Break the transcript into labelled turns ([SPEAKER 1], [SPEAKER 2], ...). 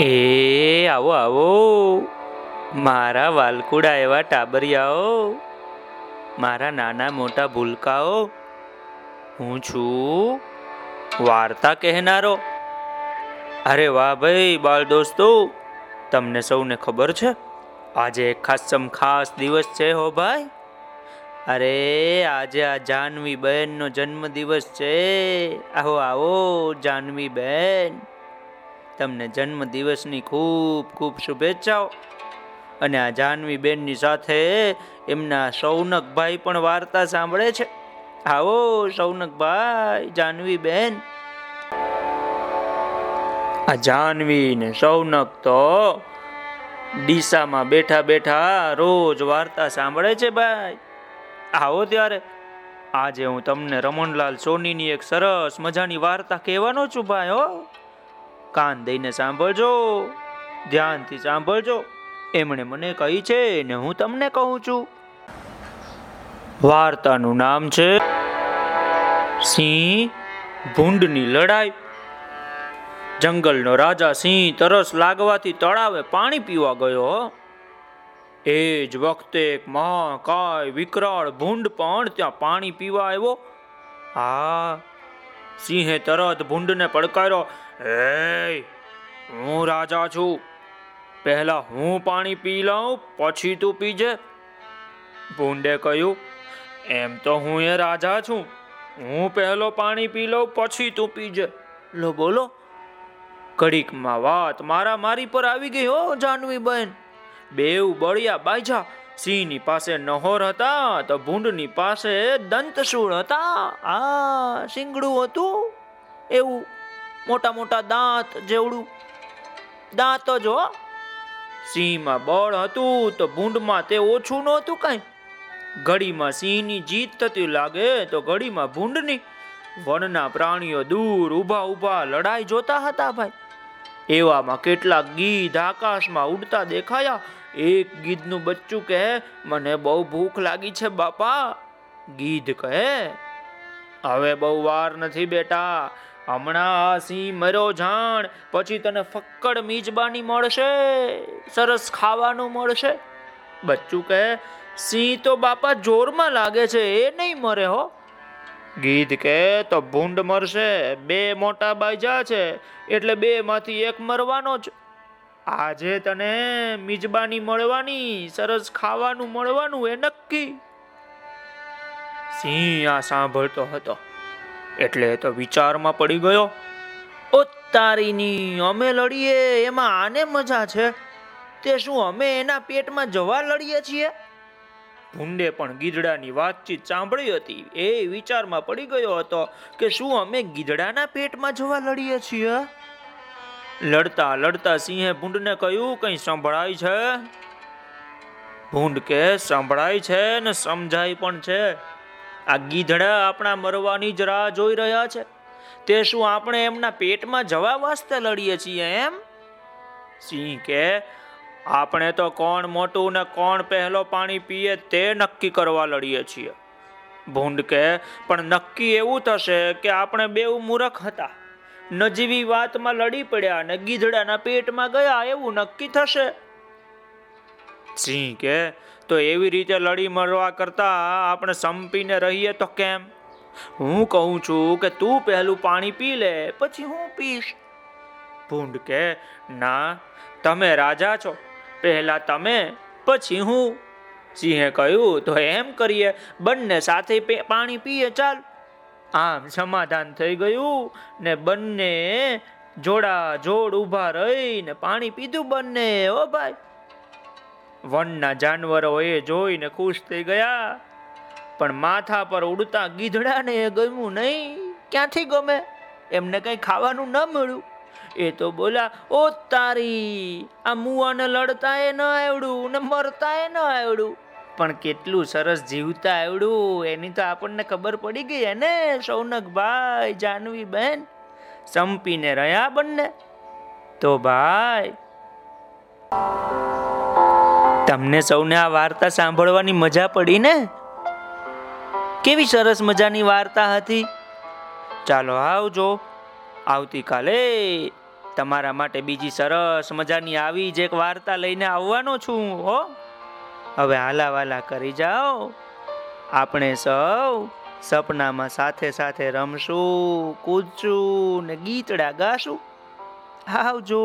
[SPEAKER 1] એ, આવો આવો. મારા વાલકુડા એવા ટાબરિયાઓ. મારા નાના મોટા ભૂલકાઓ. હું છું વાર્તા કહેનારો. અરે વાહ ભાઈ બાળ દોસ્તો. તમને સૌને ખબર છે, આજે એક ખાસમ ખાસ દિવસ છે હો ભાઈ. અરે, આજે આ જાનવી બહેનનો જન્મ દિવસ છે. આવો આવો જાનવી બહેન તમને જન્મ દિવસની ખૂબ ખૂબ શુભેચ્છાઓ. અને આ જાનવી બેનની સાથે એમના સૌનકભાઈ પણ વાર્તા સાંભળે છે. આવો સૌનકભાઈ જાનવી બેન. આ જાહ્નવી ને સૌનક તો ડીસામાં બેઠા બેઠા રોજ વાર્તા સાંભળે છે ભાઈ. આવો ત્યારે. આજે હું તમને રમણલાલ સોનીની એક સરસ મજાની વાર્તા કહેવાનો છું ભાઈ હો. કાન દઈને સાંભળજો, ધ્યાનથી સાંભળજો. એમણે મને કહી છે ને હું તમને કહું છું. વાર્તાનું નામ છે સિંહ ભૂંડની લડાઈ. જંગલનો રાજા સિંહ તરસ લાગવાથી તળાવે પાણી પીવા ગયો. એ જ વખતે એક મહાકાય વિકરાળ ભૂંડ પણ ત્યાં પાણી પીવા આવ્યો. હા સિંહે તરત ભૂંડને પડકાર્યો. હે, હું રાજા છું. પહેલા હું પાણી પી લઉં, પછી તું પીજે. ભૂંડે કહ્યું, એમ તો હું એ રાજા છું. હું પહેલો પાણી પી લઉં, પછી તું પીજે. લો બોલો કડીકમાં વાત મારા મારી પર આવી ગઈ હો, જાનવી બહેન. બેવ બળિયા, બાઈજા, સિંહની પાસે નહોર હતા, તો ભૂંડની પાસે દંતશૂળ હતા. આ, સિંગડું હતું. એવું મોટા મોટા દાંત જેવડું. દાંત જો સિંહમાં બળ હતું તો ભૂંડમાં તે ઓછું નહોતું કઈ. ઘડીમાં સિંહની જીત થતી લાગે તો ઘડીમાં ભૂંડની. વનના પ્રાણીઓ દૂર ઊભા ઊભા લડાઈ જોતા હતા ભાઈ. એવામાં કેટલાક ગીધ આકાશમાં ઉડતા દેખાયા. એક ગીધનું બચ્ચું કહે, મને બહુ ભૂખ લાગી છે બાપા. ગીધ કહે, હવે બહુ વાર નથી બેટા. હમણાં આ સિંહ મર્યો જાણ, પછી તને ફક્કડ મીજબાની મળશે, સરસ ખાવાનું મળશે. બચ્ચું કહે, સિંહ તો બાપા જોરમાં લાગે છે, એ નહીં મરે હો. ગીધ કે તો ભૂંડ મરશે, બે મોટા બાજા છે, એટલે બે માંથી એક મરવાનો જ. આજે તને મિજબાની મળવાની, સરસ ખાવાનું મળવાનું એ નક્કી. સિંહ આ સાંભળતો હતો. એટલે તો વિચારમાં પડી ગયો ઓ તારીની અમે લડીએ, એમાં આને મજા છે? તે શું અમે એના પેટમાં જવા લડીએ છીએ? ભૂંડે પણ ગીધડાની વાતચીત સાંભળી હતી. એ વિચારમાં પડી ગયો હતો કે શું અમે ગીધડાના પેટમાં જવા લડીએ છીએ? લડતા લડતા સિંહે ભૂંડને કહ્યું, કઈ સંભળાય છે? ભૂંડ કે, સંભળાય છે ને સમજાય પણ છે. આ ગીધડા આપણા મરવાની જ રાહ જોઈ રહ્યા છે. તે શું આપણે એમના પેટમાં જવા વાસ્તે લડીએ છીએ એમ? સિંહ કે, આપણે તો કોણ મોટું ને કોણ પહેલો પાણી પીએ તે નક્કી કરવા લડીએ છીએ. ભૂંડ કે, પણ નક્કી એવું થશે કે આપણે બેઉ મૂરખ હતા. નજીવી વાતમાં લડી પડ્યા અને ગીધડાના પેટમાં ગયા એવું નક્કી થશે. સિંહ કે? તો એવી રીતે લડી મરવા કરતા આપણે સંપીને રહીએ તો કેમ? હું કહું છું કે તું પહેલું પાણી પી લે, પછી હું પીશ. ભૂંડ કે, ના, તમે રાજા છો. પહેલા તમે, પછી હું. સિંહે કહ્યું, તો એમ કરીએ, બંને સાથે પાણી પીએ, ચાલ. આમ સમાધાન થઈ ગયું ને બંને જોડા જોડ ઊભા રહીને પાણી પીધું બંને, ઓ ભાઈ. વનના જાનવરો એ જોઈને ખુશ થઈ ગયા. પણ માથા પર ઉડતા ગીધડાને એ ગમ્યું નહીં. ક્યાંથી ગમે? એમને કઈ ખાવાનું ન મળ્યું. એ તો બોલા ઓ તારી, આ મુવાને લડતા એ ન આવડું ને મરતા એ ન આવડું. પણ કેટલું સરસ જીવતા આવડું, એની તો આપણને ખબર પડી ગઈ ને સૌનકભાઈ જાનવી બેન સંપીને રહ્યા બંને. તો ભાઈ તમને સૌને આ વાર્તા સાંભળવાની મજા પડી ને? કેવી સરસ મજાની વાર્તા હતી? ચાલો આવજો. આવતીકાલે તમારા માટે બીજી સરસ મજાની આવી જ એક વાર્તા લઈને આવવાનો છું, હો. હવે હાલાવાલા કરી જાઓ. આપણે સૌ સપનામાં સાથે સાથે રમશું, કૂદશું ને ગીતડા ગાશું. આવજો.